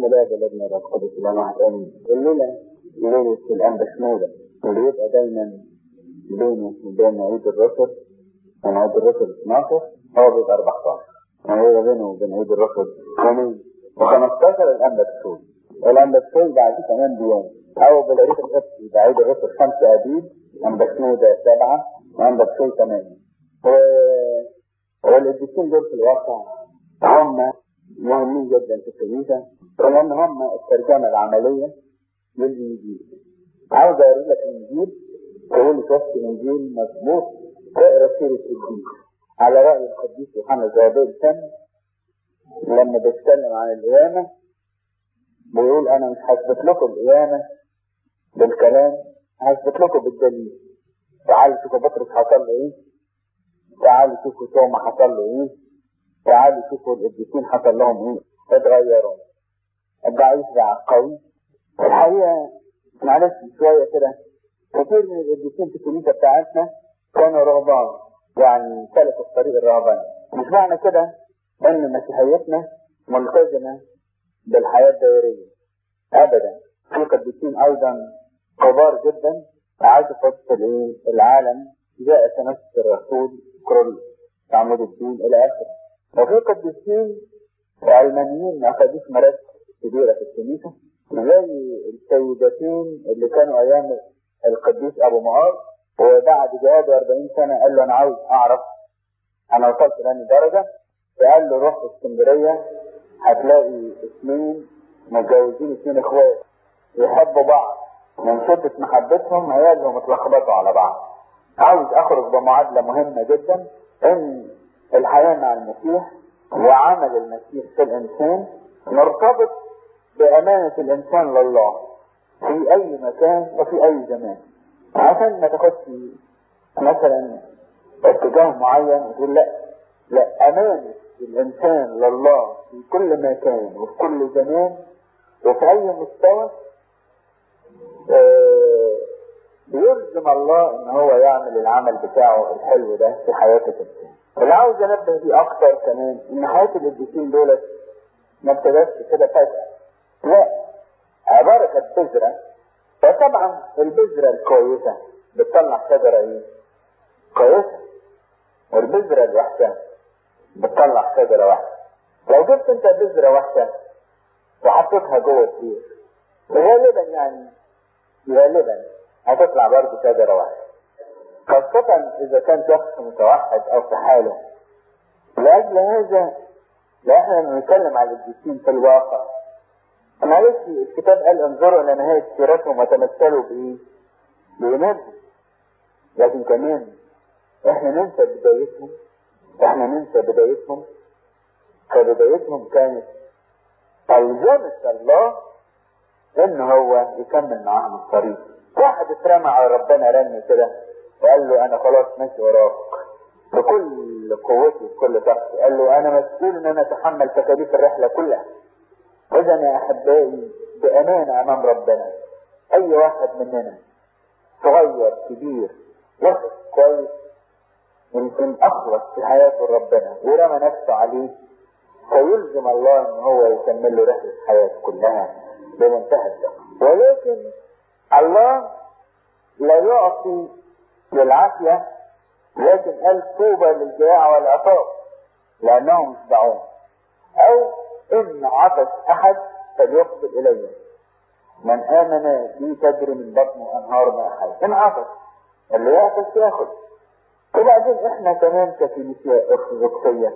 ملاذ الابن القدس امين الليلة ليله الانبا شنوده اللي يبقى دايما بينه وبين عيد الرسل من عيد الرسل 12 هو بيبقى 14 يعني هو بينه وبين عيد الرسل يومين و15 الانبا تسول الانبا تسول بعد كمان بيوم. أو بالعيد الرسل يبقى عيد الرسل 5 ابيب انبا شنوده 7 وانبا تسول 8 والقديسين دول في الواقع هم مهمين جدا في الكنيسة لأن هم الترجمة العملية للإنجيل عاوز أقول لك الإنجيل تقول شفت الإنجيل مظبوط اقرا سيرة الإنجيل على رأي القديس يوحنا زوابيل الفم لما بيتكلم عن القيامة بيقول أنا مش هثبت لكم القيامة بالكلام هثبت لكم بالدليل. تعالوا شوفوا بطرس حصل له إيه؟ تعالوا شوفوا توما حصل له إيه؟ تعالوا شوفوا القديسين حصل لهم إيه اتغيروا. الضعيف بقى قوي. الحقيقة معلش شوية كده. كثير من القديسين في الكنيسة بتاعتنا كانوا رهبان يعني سلكوا في طريق الرهبان مش معنى كده إن مسيحيتنا ملتزمة بالحياة الدائرية ابدا. في قديسين أيضا كبار جدا. عاشوا في وسط العالم جاء تنفس الرسول كرول. عمود الدين إلى آخره. وفي قديسين علمانيين أخذوا مراكز كبيرة في الكنيسة زي السيدتين اللي كانوا أيام القديس أبو معاذ وبعد جوابه 40 سنة قال له أنا عاوز أعرف أنا وصلت لأني درجة؟ فقال له روح اسكندرية هتلاقي اثنين متجوزين اثنين اخوات يحبوا بعض. من شدة محبتهم عيالهم اتلخبطوا على بعض. عاوز أخرج بمعادلة مهمة جدا إن الحياة مع المسيح وعمل المسيح في الإنسان مرتبط بأمانة الإنسان لله في أي مكان وفي أي زمان. عشان ما تاخدش مثلا اتجاه معين وتقول لا لا أمانة الإنسان لله في كل مكان وفي كل زمان وفي أي مستوى آه بيلزم الله إن هو يعمل العمل بتاعه الحلو ده في حياة الانسان اللي عاوز انبه بيه أكتر كمان إن حياة القديسين دولت ما ابتدتش كده فجأة. لا. عبارة كانت بذرة. فطبعا البذرة الكويسة بتطلع شجرة إيه؟ كويسة. والبذرة الوحشة بتطلع شجرة وحشة لو جبت أنت بذرة وحشة وحطيتها جوه الدير غالبا يعني غالبا هتطلع برضه شجرة واحدة خاصة إذا كان شخص متوحد أو في حالة. لأجل هذا لا إحنا بنتكلم على القديسين في الواقع. معلش الكتاب قال انظروا إلى نهاية سيرتهم وتمثلوا بإيه؟ بإيمانهم لكن كمان إحنا ننسى بدايتهم. إحنا ننسى بدايتهم. فبدايتهم كانت ألزمت الله إن هو يكمل معاهم الطريق. واحد اترمى على ربنا رمي كده وقال له أنا خلاص ماشي وراك. بكل قوتي بكل طاقتي. قال له أنا مسؤول إن أنا أتحمل تكاليف الرحلة كلها. اذا يا أحبائي بامانه أمام ربنا أي واحد مننا صغير كبير واخد كويس يمكن أخلص في حياته ربنا ورمى نفسه عليه فيلزم الله إن هو يكمل له رحلة حياته كلها بمنتهى الدقه ولكن الله لا يعطي للعافية لكن قال طوبى للجياع والعطاء؟ لأنهم يشبعون أو إن عطش أحد فليقبل إلي من آمن بي تجري من بطنه أنهار ماء حي إن عطش اللي يعطش ياخد. وبعدين إحنا كمان ككنيسة أرثوذكسية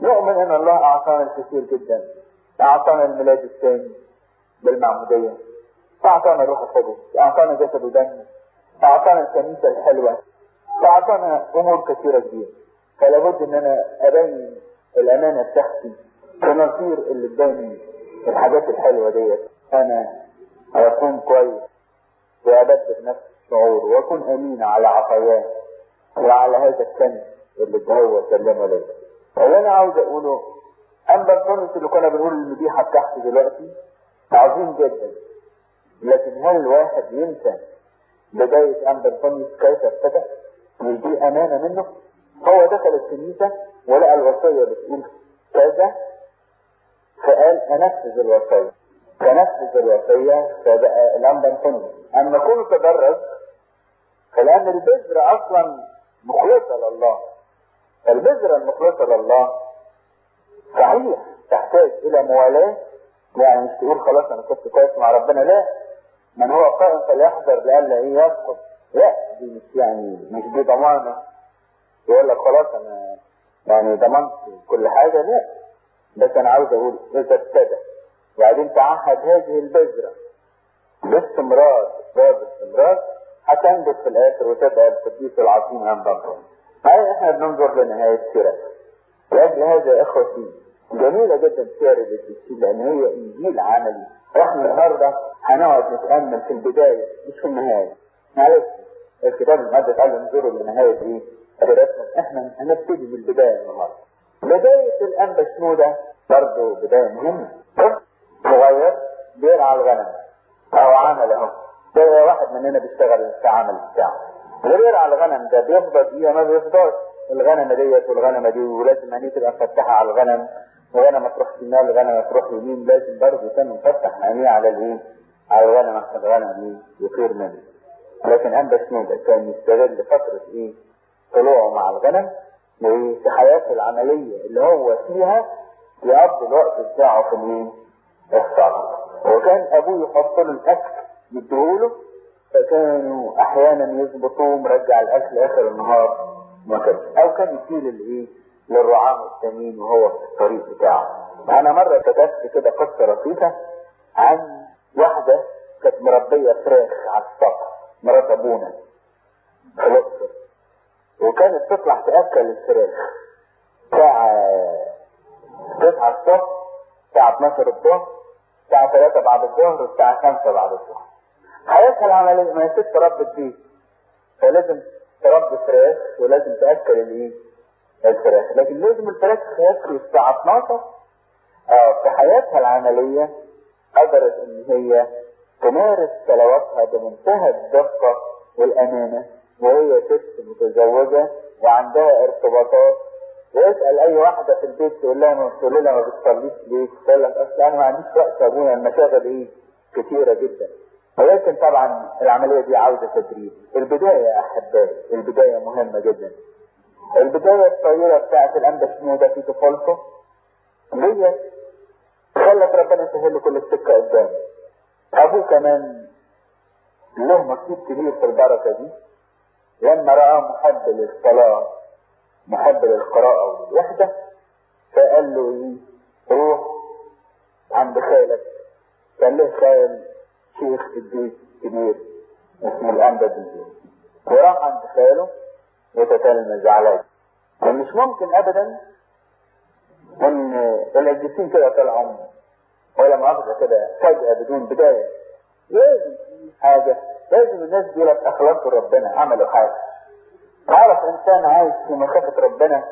نؤمن إن الله أعطانا الكثير جدا. أعطانا الميلاد الثاني بالمعمودية. أعطانا الروح القدس أعطانا جسد ودم. أعطانا الكنيسة الحلوة. أعطانا أمور كثيرة كبيرة. فلا بد إن أنا أبين الأمانة بتاعتي ونصير اللي اداني الحاجات الحلوة ديت. أنا أكون كويس وأبدل نفس الشعور وأكون أمين على عطاياه وعلى هذا الكنز اللي هو سلمه لي اللي أنا عاوز أقوله أما الكنز اللي كنا بنقول المديحة بتاعتي دلوقتي عظيم جدا. لكن هل الواحد ينسى بداية أنبا أنطونيوس كيف ابتدأ؟ مش دي أمانة منه؟ هو دخل الكنيسة ولقى الوصية بتقول كذا فقال أنفذ الوصية فنفذ الوصية فبقى الأمر انتهى أما كونه تدرج فلأن البذره أصلا مخلصة لله البذره المخلصة لله صحيح تحتاج إلى موالاة يعني مش تقول خلاص أنا كنت كويس مع ربنا لا من هو قائم فليحذر لئلا إيه يسقط لا دي مش يعني مش دي ضمانة. يقول لك خلاص أنا يعني ضمنت كل حاجة لا. بس أنا عاوز أقول إذا ابتدى وبعدين تعهد هذه البذرة باستمرار باب استمرار هتنبت في الآخر وتبقى القديس العظيم الله هاي إحنا بننظر لنهاية سيرته لأجل هذا يا إخوتي جميلة جدا سير القديسين لأن هي إنجيل عملي. إحنا النهارده هنقعد نتأمل في البداية مش في النهاية. معلش الكتاب المقدس قال انظروا لنهايه إيه؟ قراءتهم إحنا هنبتدي من البدايه النهارده. بداية الانبا شنوده برضه بداية مهمة. صغير بيرعى الغنم. أو عمل أهو. ده واحد مننا بيشتغل في عمل بتاعه. اللي بيرعى الغنم ده بيفضل إيه؟ ما بيفضلش الغنمه ديت والغنمة دي ولازم عينيه تبقى مفتحة على الغنم. وغنمه تروح شمال الغنمه تروح يمين لازم برضه يكون مفتح عينيه على الايه؟ على الغنم عشان الغنم إيه يطير منه لكن انبا شنوده كان يستغل فتره إيه؟ طلوعه مع الغنم في حياته العملية اللي هو فيها يقضي الوقت بتاعه في الايه؟ الصلاه وكان أبوه يحط له الأكل يديهوله فكانوا أحيانا يظبطوه مرجع الأكل آخر النهار كانش أو كان يشيل الإيه للرعاة التانيين وهو في الطريق بتاعه. أنا مرة كتبت كده قصة لطيفة عن واحدة كانت مربية فراخ على السطح مرات أبونا. وكانت تطلع تأكل الفراخ. الساعة 9 الصبح الساعة 12 الظهر الساعة 3 بعد الظهر والساعة 5 بعد الظهر. حياتها العملية ما هي ست ربة بيت فلازم تربي فراخ ولازم تأكل الإيه؟ الفراخ. لكن لازم الفراخ ياكلوا الساعة 12 آه في حياتها العملية قدرت إن هي تمارس صلواتها بمنتهى الدقة والأمانة وهي ست متزوجة وعندها ارتباطات. ويسأل أي واحدة في البيت تقول لها تقول لها ما بتصليش ليه؟ تقول لك أصل أنا ما عنديش وقت يا ابويا المشاغل إيه؟ كثيره جدا. ولكن طبعا العملية دي عاوزة تدريب. البداية يا أحبائي البداية مهمة جدا. البداية الصغيرة بتاعت الأنبا شنودة في طفولته. دي خلت ربنا يسهل له كل السكة قدامه أبوه كمان له نصيب كبير في البركة دي. لما رأى محب للصلاة محب للقراءة والوحدة فقال له إيه؟ روح عند خالك. كان له خال شيخ قديس كبير اسمه الأنبا ديزي وراح عند خاله. وتتلمذ عليه ومش ممكن أبدا إن القديسين كده طلعوا ولا مؤاخذة كده فجأة بدون بداية. لازم حاجة. لازم الناس لك أخلاق ربنا عملوا حاجة. تعرف إنسان عايش في مخافة ربنا؟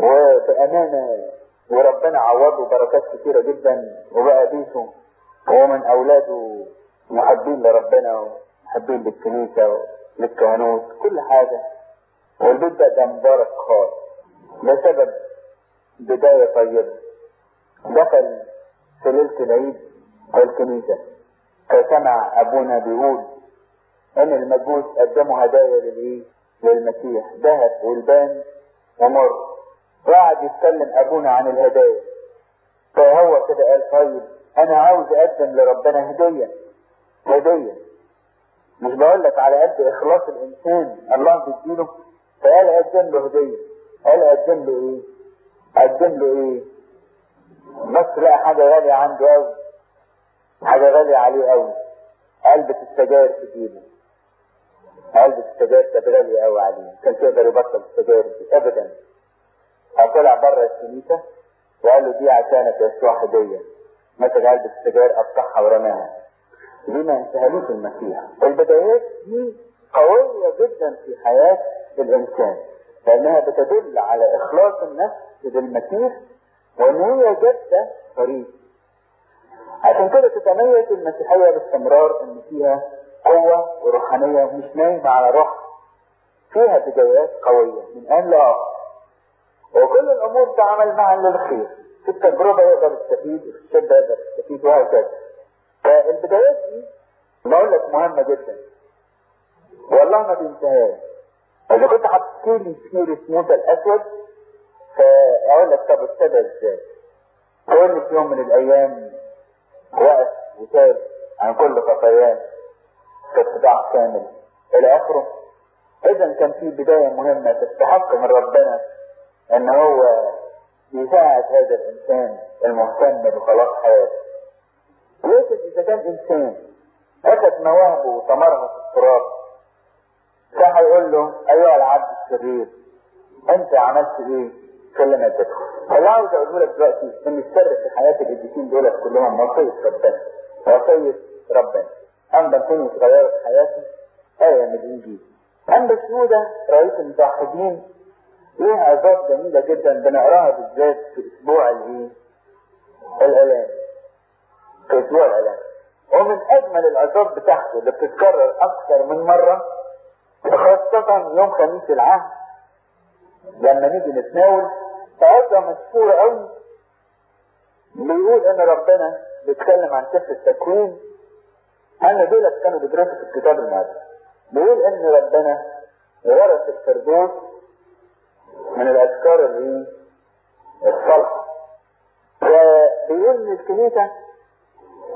وبأمانة وربنا عوضه بركات كتيرة جدا وبقى بيته هو من أولاده محبين لربنا ومحبين للكنيسة وللكهنوت كل حاجة. والبيت ده, مبارك خالص ده سبب بداية طيبة. دخل في ليلة العيد الكنيسة. فسمع أبونا بيقول إن المجوس قدموا هدايا للايه للمسيح. ذهب والبان ومر. وقعد يتكلم أبونا عن الهدايا. فهو كده قال طيب أنا عاوز أقدم لربنا هدية. هدية. مش بقول لك على قد إخلاص الإنسان. الله بيديله. فقال اقدم له هدية قال اقدم له إيه؟ اقدم له إيه؟ بس لقى حاجة غالية عنده قوي حاجة غالية عليه قوي علبة السجاير في جيبه السجاير كانت غالية قوي عليه كان يقدر يبطل السجاير دي. ابدا. فطلع بره الكنيسة وقال له دي عشانك يا يسوع هدية مسك علبة السجاير قطعها ورماها. دي ما ينسهلوش المسيح البدايات دي قوية جدا في حياة الإنسان لأنها بتدل على إخلاص النفس للمسيح وإن هي جادة طريق عشان كده تتميز المسيحية باستمرار إن فيها قوة وروحانية مش نايمة على روح. فيها بدايات قوية من آن لآخر وكل الأمور تعمل معا للخير. في التجربة يقدر يستفيد وفي الشدة يقدر يستفيد وهكذا. فالبدايات دي بقول لك مهمة جدا. والله ما بينتهاش إذا كنت حطيت لي سيرة موسى الأسود فأقول لك طب ابتدى إزاي؟ أقول لك يوم من الأيام وقف وتاب عن كل خطاياه في اتباع كامل. إلى آخره. إذا كان في بداية مهمة تستحق من ربنا إن هو يساعد هذا الإنسان المهتم بخلاص حياته. يوسف إذا كان إنسان أخذ مواهبه وثمرها في التراب فهيقول له أيها العبد الشرير أنت عملت إيه؟ كل ما تدخل. اللي عاوز أقوله لك دلوقتي إن السر في حياة القديسين دول كلهم وصية ربنا. وصية ربنا. أما تكون اتغيرت حياته آية من الإنجيل. أما سنودة رئيس المتوحدين ليها عظات جميلة جدا بنقراها بالذات في أسبوع الإيه؟ الإعلان. في أسبوع الإعلان. ومن أجمل العظات بتاعته اللي بتتكرر أكثر من مرة خاصة يوم خميس العهد لما نيجي نتناول فعظة مشهورة قوي بيقول إن ربنا بيتكلم عن سفر التكوين أن دولت كانوا بيدرسوا في الكتاب المقدس. بيقول إن ربنا ورث الفردوس من الأذكار اللي الصالحة. فبيقول إن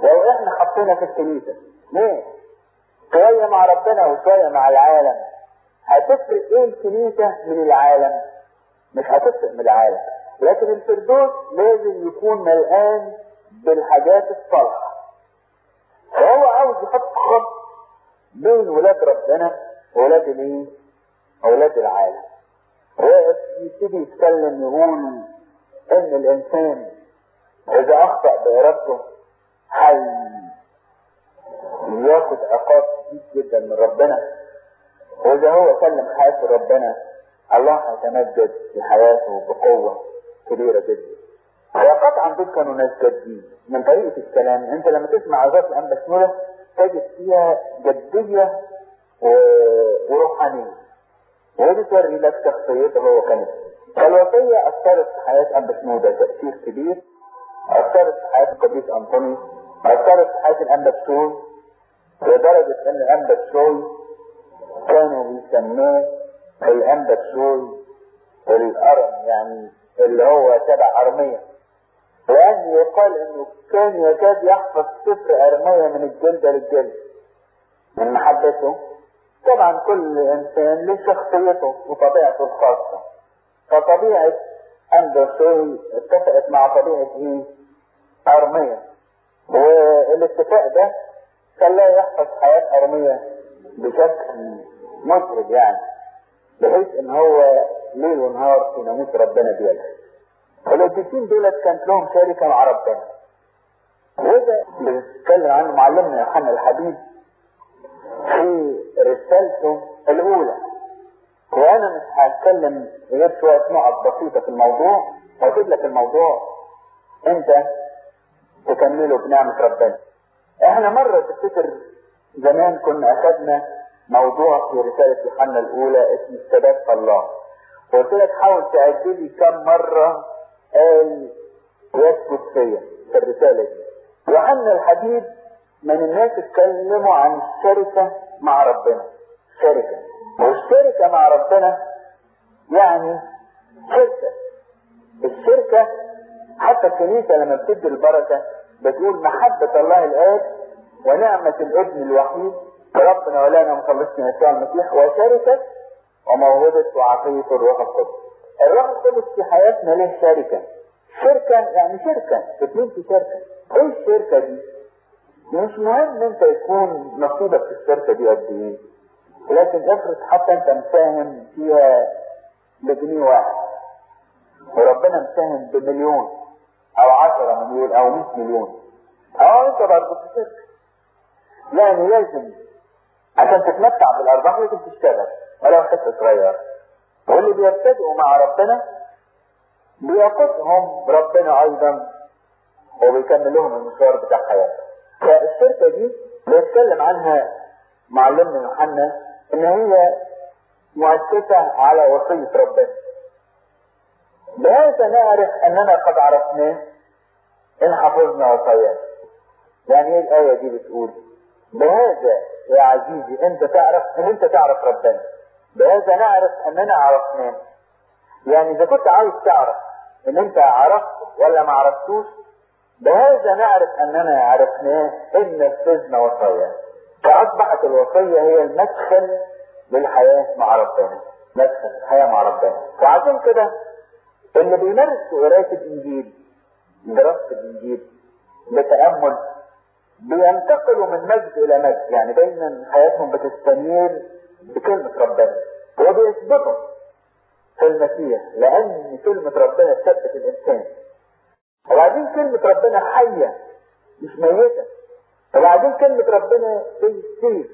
إحنا حطينا في الكنيسة ليه؟ شوية مع ربنا وشوية مع العالم هتفرق إيه الكنيسة من العالم؟ مش هتفرق من العالم. لكن الفردوس لازم يكون ملقان بالحاجات الصالحة. فهو عاوز يحط خط بين ولاد ربنا وولاد الايه؟ أولاد العالم. ويبتدي يتكلم يقول إن الإنسان إذا أخطأ بإرادته حي ياخد عقاب شديد جدا من ربنا. وإذا هو سلم حياته ربنا الله هيتمجد في حياته بقوة كبيرة جدا. وقطعا دول كانوا ناس جادين من طريقة الكلام أنت لما تسمع عظات الانبا شنولة تجد فيها جدية. وروحانية. ودي توري لك شخصيته هو كانت فالوصية أثرت في حياة أنبا شنودة تأثير كبير. أثرت في حياة القديس أنطوني. أثرت في حياة الأنبا بشوي لدرجة إن الأنبا بشوي كانوا بيسموه الأنبا بشوي الأرم يعني اللي هو تبع أرمية. وأن يقال إنه كان يكاد يحفظ سفر أرمية من الجلد للجلد. من محبته. طبعا كل إنسان له شخصيته وطبيعته الخاصة. فطبيعة اندرسوي اتفقت مع طبيعة إيه؟ أرمية. والاتفاق ده خلاه يحفظ حياة أرمية بشكل مزعج يعني بحيث إن هو ليل ونهار في ناموس ربنا بيلعب القديسين دولت كانت لهم شركة مع ربنا. وده اللي بيتكلم عنه معلمنا يوحنا الحبيب في رسالته الأولى. وأنا مش هتكلم غير شوية نقط بسيطة في الموضوع. وأجيب لك الموضوع. أنت تكمله بنعمة ربنا. إحنا مرة تفتكر زمان كنا أخذنا موضوع في رسالة يوحنا الأولى اسمه الثبات في الله. وقلت لك حاول تعد لي كم مرة قال يثبت فيا في الرسالة دي. يوحنا الحبيب من الناس اتكلموا عن الشركة مع ربنا. شركة. والشركة مع ربنا يعني شركة. الشركة حتى الكنيسة لما بتدي البركة بتقول محبة الله الآب ونعمة الابن الوحيد ربنا ولانا مخلصنا يسوع المسيح وشركة وموهبة وعطية الروح القدس. الروح القدس في حياتنا ليه شركة؟ شركة يعني شركة، اتنين في شركة. إيه الشركة دي؟ مش مهم أنت يكون نصيبك في الشركة دي قد إيه. لكن إفرض حتى أنت مساهم فيها بجنيه واحد. وربنا مساهم بمليون أو عشرة مليون أو مئة مليون. آه أنت برضه شركة. يعني لازم عشان تتمتع بالأرباح لازم تشتغل ولو حتة صغيره. واللي بيبتدئوا مع ربنا بيقودهم ربنا أيضا وبيكمل لهم المشوار بتاع حياتهم. فالشركة دي بيتكلم عنها معلمنا يوحنا إن هي مؤسسة على وصية ربنا. بهذا نعرف أننا قد عرفناه إن حفظنا وصاياه يعني إيه الآية دي بتقول؟ بهذا يا عزيزي أنت تعرف إن أنت تعرف ربنا. بهذا نعرف أننا عرفناه. يعني إذا كنت عاوز تعرف إن أنت عرفته ولا ما عرفتوش بهذا نعرف أننا عرفناه إن نفذنا وصاياه فأصبحت الوصية هي المدخل للحياة مع ربنا. مدخل الحياة مع ربنا. وعشان كده اللي بيمارس قرايه الإنجيل دراسة الإنجيل بتأمل بينتقلوا من مجد إلى مجد. يعني دايما حياتهم بتستنير بكلمة ربنا وبيثبتوا في المسيح لأن كلمة ربنا تثبت الإنسان. وبعدين كلمة ربنا حية مش ميتة. وبعدين كلمة ربنا زي السيف.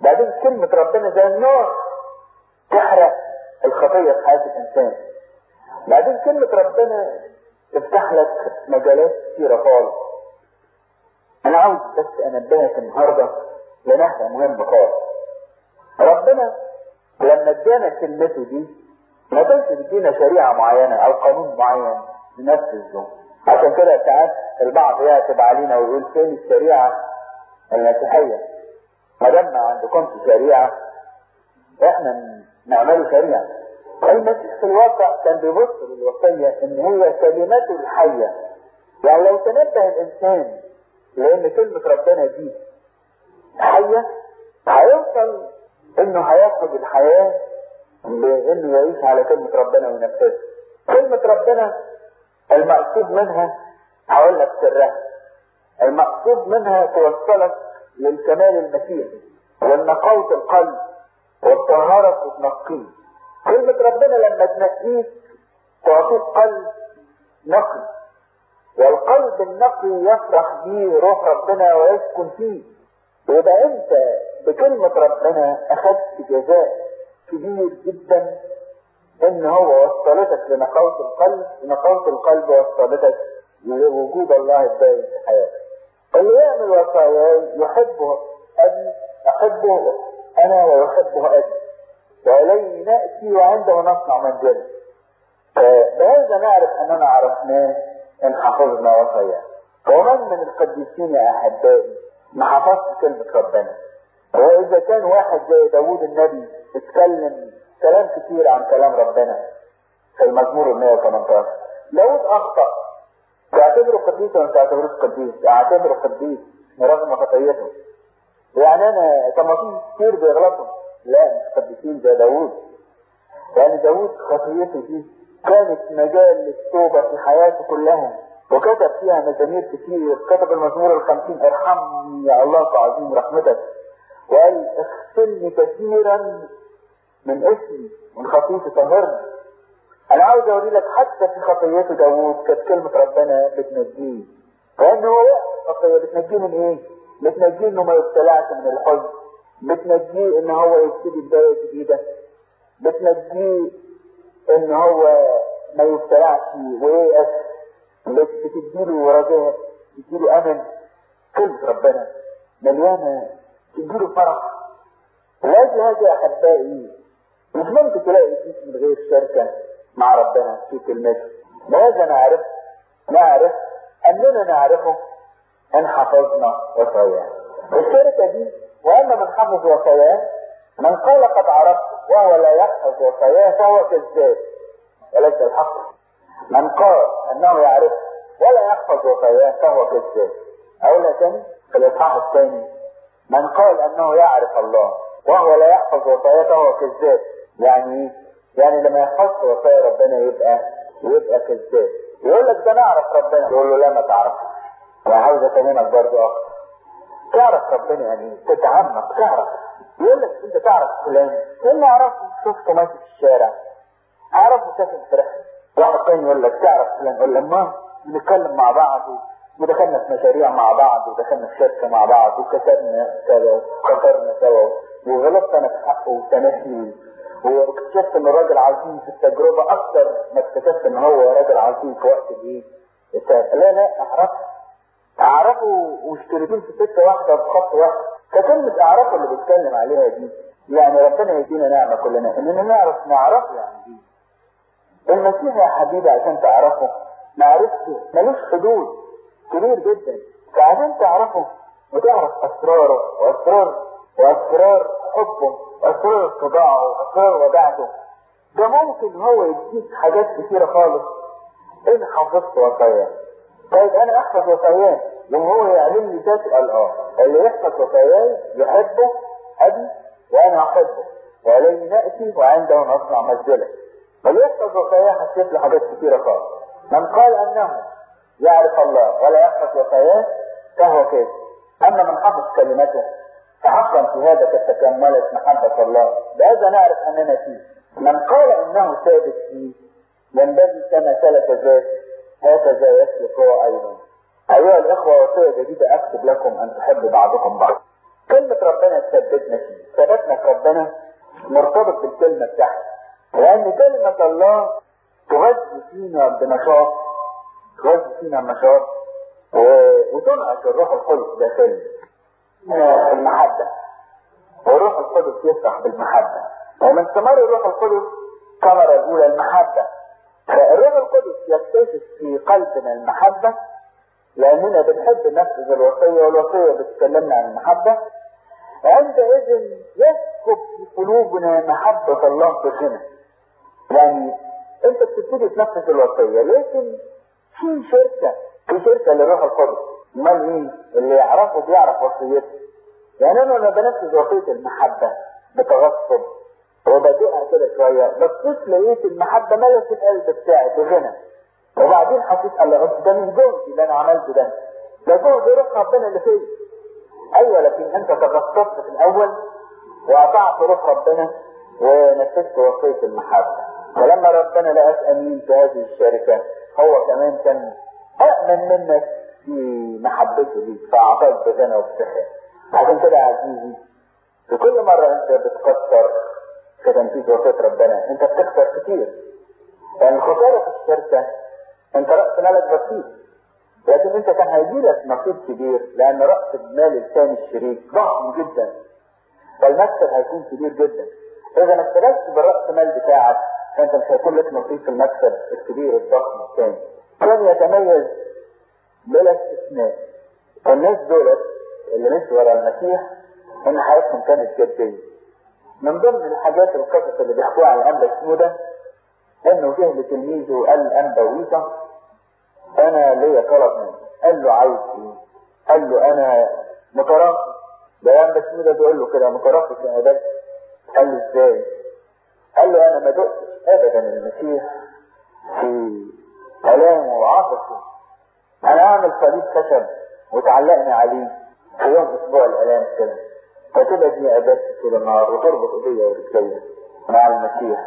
بعدين كلمة ربنا زي النار تحرق الخطية في حياة الإنسان. بعدين كلمة ربنا تفتح لك مجالات كثيرة خالص. أنا عاوز بس أنبهك النهاردة لناحية مهمة خالص. ربنا لما ادانا كلمته دي ما كانش بيدينا شريعة معينة أو قانون معين ننفذه عشان كده ساعات البعض يعتب علينا ويقول فين الشريعة المسيحية. ما دام ما عندكمش شريعة إحنا نعمله شريعة. المسيح في الواقع كان بيبص للوصية إن هي كلمته الحية. يعني لو تنبه الإنسان لأن كلمة ربنا دي حية هيوصل إنه هياخد الحياة بإنه يعيش على كلمة ربنا وينفذها كلمة ربنا المقصود منها هقول لك سرها المقصود منها توصلك للكمال المسيحي والنقاوة القلب والطهارة وتنقيه كلمة ربنا لما تنقيك تعطيك قلب نقي. والقلب النقي يفرح به روح ربنا ويسكن فيه. ويبقى انت بكلمة ربنا أخذت جزاء كبير جدا إن هو وصلتك لنقاوة القلب ونقاوة القلب وصلتك لوجود الله الدائم في حياتك. اللي يعمل وصاياي يحبه أبي أحبه أنا ويحبه أبي. وإليه نأتي وعنده نصنع منزلا فبهذا نعرف أننا عرفناه إن حفظنا وصاياه ومن من القديسين يا أحبائي؟ ما حفظت كلمة ربنا. وإذا كان واحد زي داوود النبي اتكلم كلام كتير عن كلام ربنا في المزمور ال 118 داود أخطأ تعتبره قديس ولا ما تعتبروش قديس؟ اعتبره قديس رغم خطيته. يعني ما في كتير بيغلطوا. لا قديسين زي داوود. لأن داوود خطيته دي كانت مجال للتوبة في حياته كلها. وكتب فيها مزامير كتير. كتب المزمور الخمسين ارحمني يا الله كعظيم رحمتك. وقال اغسلني كثيرا من اسمي من خطيتي طهرني أنا عاوز أوري لك حتى في خطيته داوود كانت كلمة ربنا بتنجيه. لأن هو خطية بتنجيه من إيه؟ بتنجيه إنه ما يبتلعش من الحزن بتنجيه إن هو يبتدي بداية جديدة. بتنجيه إن هو ما يبتلعش وييأس بتديله رجاء بتديله أمل. كلمة ربنا مليانة تديله فرح. ولاجل هذا يا أحبائي مش ممكن تلاقي فيك من غير شركة مع ربنا في كلمته لهذا نعرف؟ نعرف أننا نعرفه إن حفظنا وصاياه. الشركة دي واما من حفظ وصاياه من قال قد عرفت وهو لا يحفظ وصاياه فهو كذاب وليس الحق. من قال أنه يعرف ولا يحفظ وصاياه فهو كذاب. اقولها تاني في الإصحاح الثاني من قال أنه يعرف الله وهو لا يحفظ وصاياه فهو كذاب. يعني إيه؟ يعني لما يحفظ وصايا ربنا يبقى يبقى كذاب. يقول لك ده نعرف ربنا. يقول له لا ما تعرفش. أنا عاوز أفهمك برضه أكتر. تعرف ربنا يعني تتعمق تعرف. يقول لك أنت تعرف فلان. له أعرفه شفته ماشي في الشارع. أعرفه ساكن في رحله واحد تاني يقول لك تعرف فلان. يقول لك ما بنتكلم مع بعض. ودخلنا في مشاريع مع بعض ودخلنا في شركة مع بعض وكسبنا سوا وخسرنا سوا وغلطت أنا في حقه وسامحني واكتشفت إن الراجل عظيم في التجربة أكثر ما اكتشفت إن هو راجل عظيم في وقت الايه؟ لا لا أعرفه. أعرفه واشتريتين في سكه واحدة بخط واحد. فكلمه اعرفه اللي بيتكلم عليها دي يعني ربنا يدينا نعمة كلنا. إننا نعرف نعرفه يعني دي. المسيح يا حبيبي عشان تعرفه معرفته ملوش حدود كبير جدا. فعشان تعرفه وتعرف أسراره واسرار وأسرار حبه وأسرار اتباعه وأسرار وداعته ده ممكن هو يديك حاجات كتيرة خالص. ان حفظت وصاياه طيب أنا أحفظ وصاياه وهو يعلم لي ذات قال آه اللي يحفظ وصاياي يحبه أبي وأنا أحبه. واليه نأتي وعنده نصنع مسجدا اللي يحفظ وصاياه هتشوف له حاجات كتيرة خالص. من قال أنه يعرف الله ولا يحفظ وصاياه فهو كذب أما من حفظ كلمته فحقا في هذا قد تكملت محبة الله. بهذا نعرف أننا فيه. من قال أنه ثابت فيه ينبغي كما سلك ذات هكذا يسلك هو أيضا. أيها الأخوة وصية جديدة أكتب لكم أن تحبوا بعضكم بعض. كلمة ربنا ثبتنا فيه. ثبتنا في ربنا مرتبط بالكلمة بتاعته لأن كلمة الله تغذي فينا بنشاط تغذي فينا النشاط وتنعش الروح القدس داخلنا. المحبة والروح القدس يفتح بالمحبة. ومن ثمار الروح القدس ثمرة الأولى المحبة. فالروح القدس يكتشف في قلبنا المحبة لأننا بنحب ننفذ الوصية والوصية بتكلمنا عن المحبة. عندئذ يسكب في قلوبنا محبة الله بغنى يعني أنت بتبتدي تنفذ الوصية لكن في شركة في شركة للروح القدس امال إيه اللي يعرفه بيعرف وصيته. يعني أنا لما بنفذ وصية المحبة بتغصب وبدئها كده شوية. بصيت لقيت المحبة ملت القلب بتاعي بغنى وبعدين حسيت الله ده مش جهدي اللي أنا عملته ده. ده جهد روح ربنا اللي فيا أيوه لكن أنت تغصبت في الأول وقطعت روح ربنا ونفذت وصية المحبة. فلما ربنا لقاك أمين في هذه الشركة هو كمان كان أأمن منك في محبته ليك فأعطاك بغنى وافتخار عشان كده عزيزي في كل مرة أنت بتكسر في تنفيذ وصية ربنا. أنت بتخسر كتير. يعني الخسارة في الشركة أنت رأس مالك بسيط. لكن أنت كان هيجيلك نصيب كبير لأن رأس المال الثاني الشريك ضخم جدا. فالمكسب هيكون كبير جدا. إذا ما اشتغلتش بالرأس مال بتاعك فأنت مش هيكون لك نصيب في المكسب الكبير الضخم الثاني. كان يتميز بلا استثناء. الناس دولت اللي مشوا ورا المسيح إن حياتهم كانت جدية. من ضمن الحاجات القصص اللي بيحكوها عن الانبا شنودة إنه جه لتلميذه وقال الانبا ويسا أنا ليا طلب منه. قال له عايز إيه؟ قال له أنا مترقب ده الانبا شنودة بيقول له كده مترقب يا ده قال له إزاي؟ قال له أنا ما دقتش ابدا المسيح في كلامه وعطفه أنا أعمل صليب خشب وتعلقني عليه في يوم أسبوع الاعلام كده فتبقى دي ابات طول النهار وتربط ايديا ورجليا مع المسيح.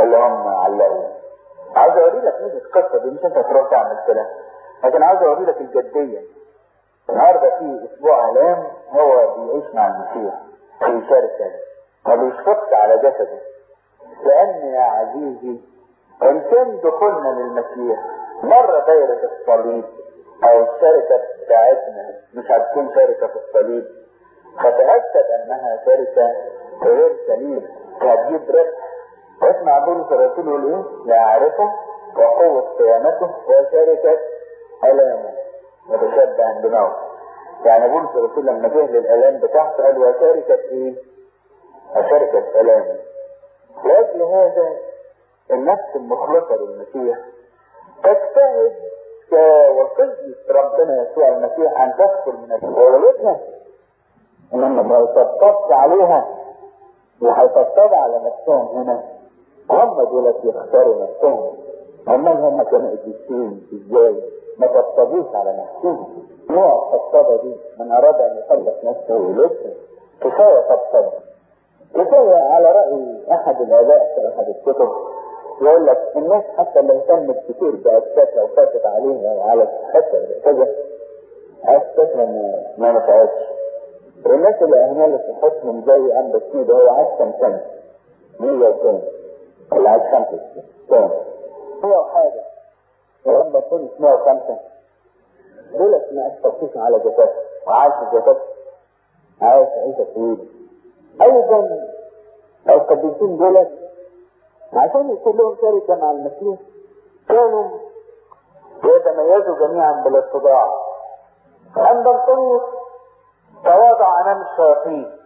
اللي هم علقوا عايز أوري لك ميزه القصة دي مش أنت تروح تعمل كده. لكن عايز أوري لك الجدية. النهارده في أسبوع أعلام هو بيعيش مع المسيح في شركة. ما بيشفقش على جسده. لأن يا عزيزي ان كان دخولنا للمسيح. مرة دايرة الصليب أو الشركة بتاعتنا. مش هتكون شركة في الصليب. فتأكد أنها شركة غير سليمة. هتجيب ربح. اسمع بولس الرسول يقول إيه؟ لا اعرفه وقوة قيامته وشركة الامه متشبها بموت يعني بولس الرسول لما جه للالام بتاعته قال وشركة إيه؟ وشركة الامه لأجل هذا النفس المخلصة للمسيح تجتهد كوصية ربنا يسوع المسيح أن تدخل من الولدها إنما ما يطبطبش عليها. وهيطبطب على نفسهم هنا. هم دولت يختاروا نفسهم. امال هم كانوا قديسين إزاي؟ ما طبطبوش على نفسهم. نوع الطبطبه دي؟ من أراد أن يخلص نفسه ويلبسه. كفاية طبطبه كفاية على رأي أحد الآباء في أحد الكتب. يقول لك الناس حتى اللي اهتمت كتير بأساسها وفاتت عليها على صحتها كذا ما ما نفعتش. والناس اللي أهملت صحتهم زي أنبا سيدة هو عاش كم سنة؟ 100 وكام؟ ولا عاش خمسة كام؟ هو حاجة. وأنبا سيدة 105 دولت ما أشتكيش على جسد. وعاش جسد. عاش عيشة طويلة. أيضا القديسين دولت عشان يكون لهم شركة مع المسيح. كانوا يتميزوا جميعا بالاتضاع عند الطريق تواضع أمام الشياطين.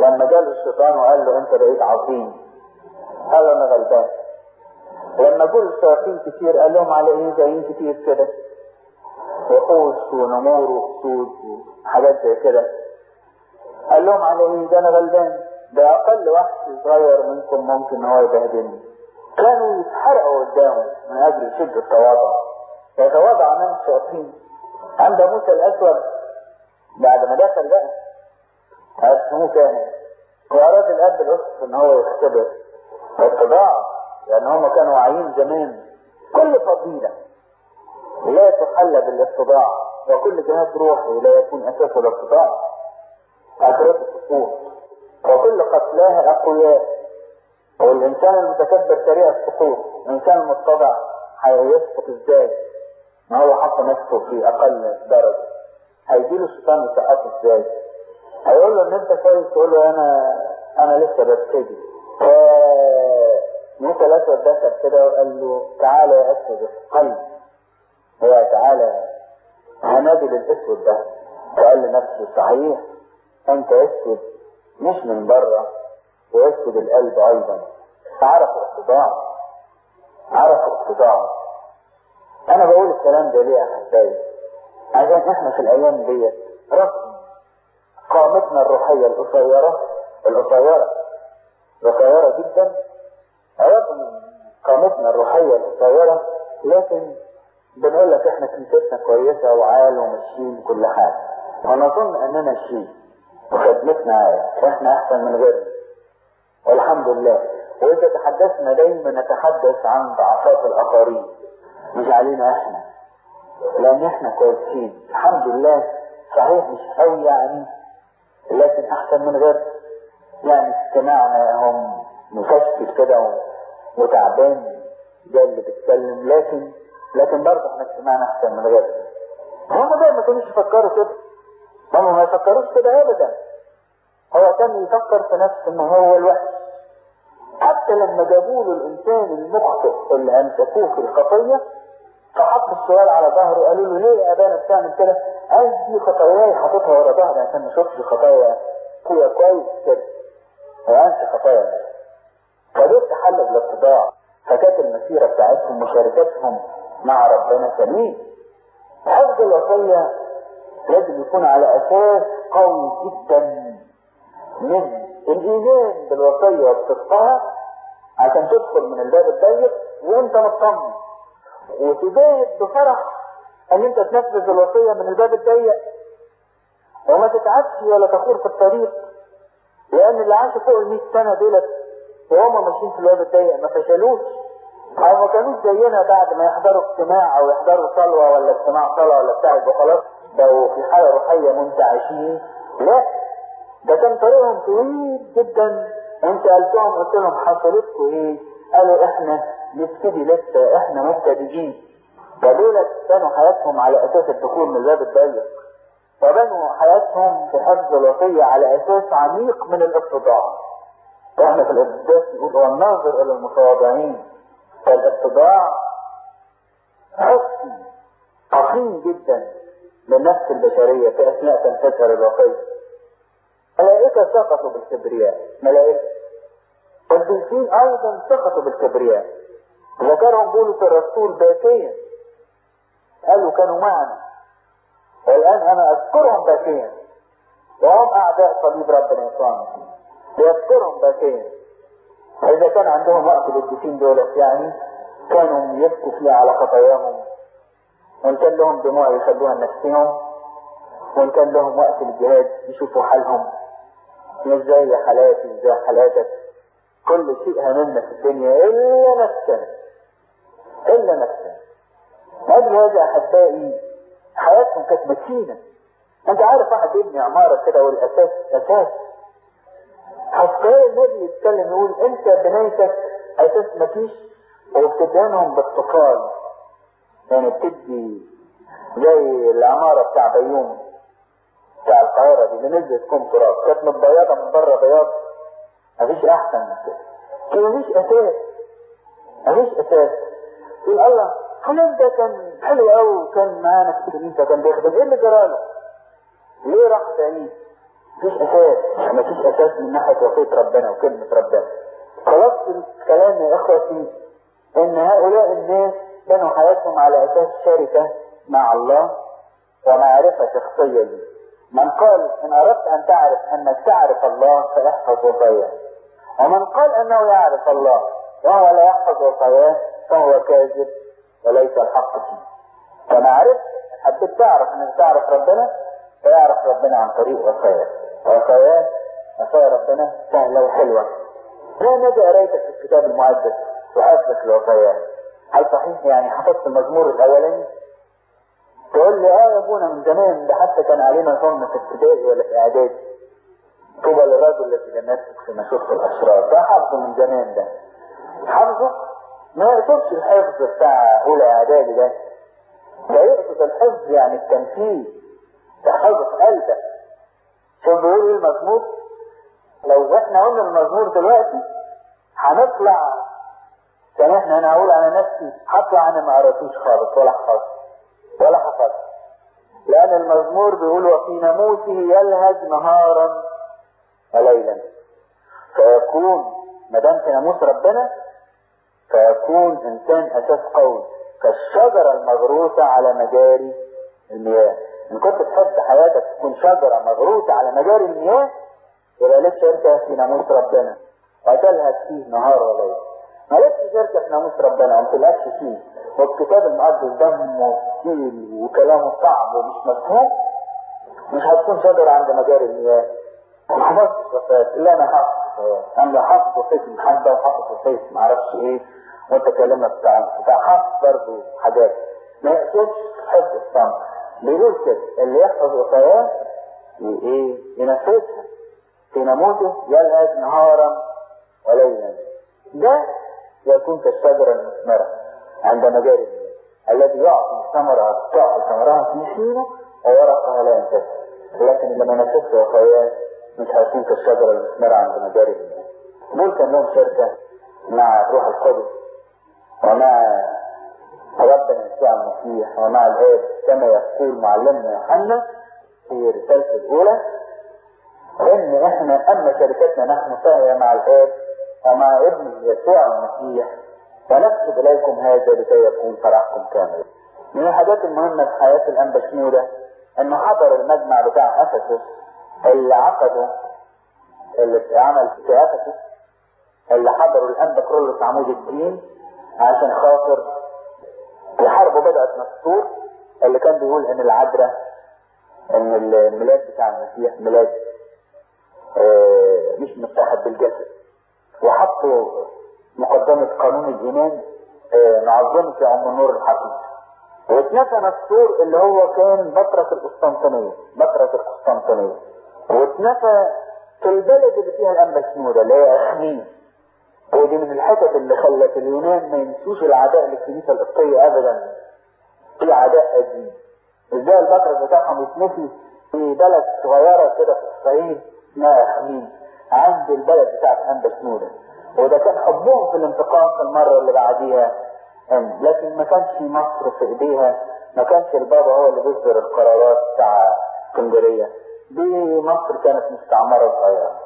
لما جاء الشيطان وقال له أنت بقيت عظيم. قال أنا غلبان. لما جول الشياطين كتير قال لهم على إيه؟ زيين كتير كده؟ وحوش ونمور واسود وحاجات زي كده. قال لهم على إيه؟ ده أنا غلبان. ده أقل وحش صغير منكم ممكن هو يبهدلني. كانوا يتحرقوا قدامه من أجل شده التواضع. يتواضع أمام الشياطين. عند موسى الأسود بعد ما دخل بقى. اسمه كان واراد الاب الاسقف إن هو يختبر. الاتباع لأن هم كانوا واعيين زمان. كل فضيلة. لا تحل بالاتباع وكل جهاد روحي لا يكون اساسه الاتباع اخرته السقوط وكل قتلاها أقوياء. والإنسان المتكبر سريع السقوط الانسان المتضع هيسقط إزاي؟ ما هو حط نفسه في أقل درجة. هيجيله الشيطان يسقطه إزاي؟ هيقول له إن أنت كويس تقول له أنا أنا لسه ببتدي موسى الأسود دخل كده وقال له تعالى يا أسود القلب هو تعالى هنادي للأسود ده. وقال لنفسه صحيح أنت أسود مش من بره وأسود القلب أيضا. عرف الاتضاع عرف الاتضاع أنا بقول الكلام ده ليه يا احبائي عشان إحنا في الأيام ديت رغم قامتنا الروحية القصيرة القصيرة قصيرة جدا. رغم قامتنا الروحية القصيرة لكن بنقول لك إحنا كنيستنا كويسة وعال وماشيين كل حاجة. ونظن أننا شيء وخدمتنا عال وإحنا أحسن من غيرنا. والحمد لله. وإذا تحدثنا دايما نتحدث عن ضعفات الآخرين. مش علينا إحنا لأن إحنا كويسين. الحمد لله. صحيح مش قوي يعني لكن أحسن من غير. يعني استماعنا هم مفشل كده وتعبان ده اللي بيتكلم. لكن لكن برضه إحنا استماعنا أحسن من غيرنا هم بقى ما كانوش يفكروا كده. هم ما يفكروش كده ابدا. هو كان يفكر في نفسه إن هو الوحش. حتى لما جابوا له الانسان المخطئ اللي امسكوه في الخطيه فحط السؤال على ظهره قالوا له ليه يا أبانا بتعمل كده؟ قال دي خطاياي حاططها ورا ظهري عشان ما اشوفش خطايا اخويا كويس كده. وانسى خطايا فدول تحلل الاتباع فكانت المسيرة بتاعتهم مشاركتهم مع ربنا سليم. حفظ الوصيه لازم يكون على أساس قوي جدا من الإيمان بالوصية وبصدقها عشان تدخل من الباب الضيق وأنت مطمن وتجاهد بفرح ان انت تنفذ الوصية من الباب الضيق وما تتعبش ولا تخور في الطريق لأن اللي عاشوا فوق ال 100 سنة دولت وهم ماشيين في الباب الضيق ما فشلوش أو ما كانوش زينا بعد ما يحضروا اجتماع أو يحضروا صلوة ولا اجتماع صلاة ولا بتاع يبقوا خلاص بقوا في حالة روحية منتعشين لا ده كان طريقهم طويل جدا. انت سألتهم قلت لهم حصلتكم إيه قالوا إحنا نبتدي لسه إحنا مبتدئين. ودولت كانوا حياتهم على أساس الدخول من الباب الضيق وبنوا حياتهم في حفظ الوصية على أساس عميق من الاتضاع وإحنا في الابتداء نقول هو الناظر إلى المتواضعين. فالاتضاع حسن عظيم جدا للنفس البشرية في أثناء تنفيذها للوصية ملائكة سقطوا بالكبرياء. ملائكة. القديسين أيضا سقطوا بالكبرياء. ذكرهم بولس الرسول باكيا قالوا كانوا معنا والان أنا اذكرهم باكيا وهم اعداء صليب ربنا يسوع المسيح يذكرهم باكيا اذا كان عندهم وقت للقديسين دولت يعني كانوا يبكوا فيها على خطاياهم وان كان لهم دموع يخلوها لنفسهم وان كان لهم وقت للجهاد يشوفوا حالهم مش زي حالاتي زي حالاتك كل شيء هممنا في الدنيا الا نفسنا إلا نفسنا قبل هذا احبائي حياتهم كانت متينة. أنت عارف واحد يبني عمارة كده والأساس أساس. حتى النبي يتكلم يقول أنت بنيتك أساس مفيش وبتدهنهم بالطفال يعني بتدي زي العمارة بتاع بيوم بتاع القاهرة دي اللي نزلت كوم تراب. كانت متبيضة من بره بياض. مفيش أحسن من كده. مفيش أساس. مفيش أساس. يقول الله فلان ده كان حلو قوي وكان معانا في الكنيسه كان بيخدم إيه اللي جراله؟ ليه راح بعيد؟ مفيش أساس مفيش أساس من ناحية وصيه ربنا وكلمة ربنا خلاص الكلام يا إخوتي إن هؤلاء الناس بنوا حياتهم على أساس شركة مع الله ومعرفة شخصية ليه من قال إن أردت أن تعرف أنك تعرف الله فاحفظ وصاياه ومن قال إنه يعرف الله وهو لا يحفظ وصاياه فهو كاذب وليس الحق فيه فما عرفت حبيت تعرف إنك تعرف ربنا فيعرف ربنا عن طريق وصاياه وصاياه وصايا ربنا سهلة وحلوة. لا نجي قريتك في الكتاب المقدس وحفظك الوصايا هل صحيح يعني حفظت المزمور الأولاني؟ تقول لي آه يا أبونا من زمان ده حتى كان علينا ظن في ابتدائي ولا في إعدادي. طوبى للرجل الذي لم يسلك في مشوق الاشرار ده حفظه من زمان ده. حفظه؟ ما يقصدش الحفظ بتاع أولى إعدادي ده. ده يقصد الحفظ يعني التنفيذ تحفظه في قلبك. شوف بيقول إيه المزمور؟ لو إحنا قلنا المزمور دلوقتي هنطلع كان إحنا أنا هقول على نفسي هطلع أنا ما قريتوش خالص ولا حفظت ولا حفظت لأن المزمور بيقول وفي ناموسه يلهج نهارا وليلا. فيكون ما دام في ناموس ربنا فيكون إنسان أساس قوي. كالشجره المغروسة على مجاري المياه. إن كنت تحب حياتك تكون شجرة مغروسة على مجاري المياه يبقى لك شركة في ناموس ربنا. وتلهج فيه نهار وليل. مالكش شركة في ناموس ربنا ما تلهجش فيه. والكتاب المقدس دمه تقيل وكلامه صعب ومش مفهوم. مش هتكون شجرة عند مجاري المياه. ما حفظتش وفات لا حافظ أنا حافظ وفيت محبه وحافظ وفيت معرفش إيه وأنت بتاع بتاع حافظ برضه حاجات. ما يقصدش حفظ الصمت بيقول كده اللي يحفظ وصاياه إيه؟ ينفذها في ناموسه يلهج نهارا وليلا ده يكون كالشجرة المثمرة عند مجاري الذي يعطي ثمرة تعطي ثمرها في حينه وورقها لا ينتهي. لكن لما نفذت وصاياه مش هيكون كالشجرة المثمرة عند مجاري المياه دول كان لهم شركة مع الروح القدس ومع ربنا يسوع المسيح ومع الآب كما يقول معلمنا يوحنا في رسالته الأولى إن إحنا أما شركتنا نحن فهي مع الآب ومع ابنه يسوع المسيح ونكتب إليكم هذا لكي يكون فرحكم كامل. من الحاجات المهمة في حياة الأنبا شنودة إنه حضر المجمع بتاع أفسس اللي عقده اللي عمل في أفسس اللي حضروا الأنبا كرولوس عمود الدين عشان خاطر الحرب بدأت نسطور اللي كان بيقول إن العذراء إن الميلاد بتاع المسيح ميلاد آه مش متحد بالجسد. وحطوا مقدمة قانون الإيمان آه في عم النور الحقيقي. واتنفى نسطور اللي هو كان بطرك القسطنطينية بطرك القسطنطينية. واتنفى في البلد اللي فيها الأنبا شنودة اللي هي أخمين. ودي من الحتت اللي خلت اليونان ما ينسوش العداء للكنيسة القبطية أبدا. في عداء قديم. إزاي البطرك بتاعهم يتنسي في بلد صغيرة كده في الصعيد؟ اسمها أخمين. عند البلد بتاعت أنبا شنودة وده كان حبهم في الانتقام في المرة اللي بعديها. لكن ما كانش مصر في إيديها. ما كانش البابا هو اللي بيصدر القرارات بتاع اسكندرية دي مصر كانت مستعمرة صغيرة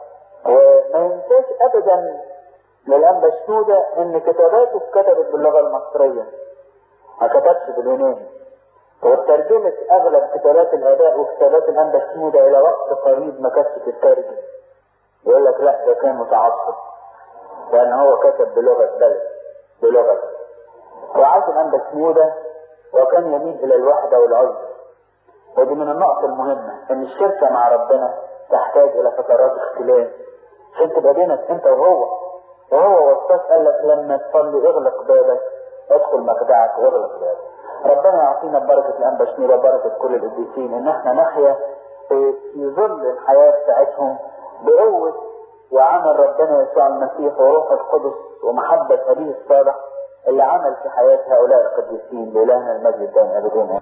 وما ينساش ابدا للأنبا شنودة ان كتاباته اتكتبت باللغة المصرية ما كتبش باليوناني وترجمت اغلب كتابات الاباء وكتابات الانبا شنودة إلى وقت قريب ما كانتش تترجم يقول لك لا ده كان متعصب. لأن هو كتب بلغة بلد بلغة وعاش الانبا شنودة وكان يميل إلى الوحدة والعزلة ودي من النقط المهمة إن الشركة مع ربنا تحتاج إلى فترات اختلاف عشان تبقى بينك أنت وهو وهو وصاك قال لك لما تصلي اغلق بابك ادخل مخدعك واغلق بابك ربنا يعطينا ببركة الانبا شنودة بركة كل القديسين إن إحنا نحيا في ظل الحياة بتاعتهم بقوة وعمل ربنا يسوع المسيح وروح القدس ومحبة أبيه الصالح اللي عمل في حياة هؤلاء القديسين لإلهنا المجد الدائم أبدا